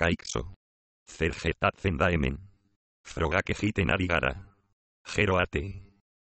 Caixo. Cergetat zendaemen. Frogak egiten ari. Geroate.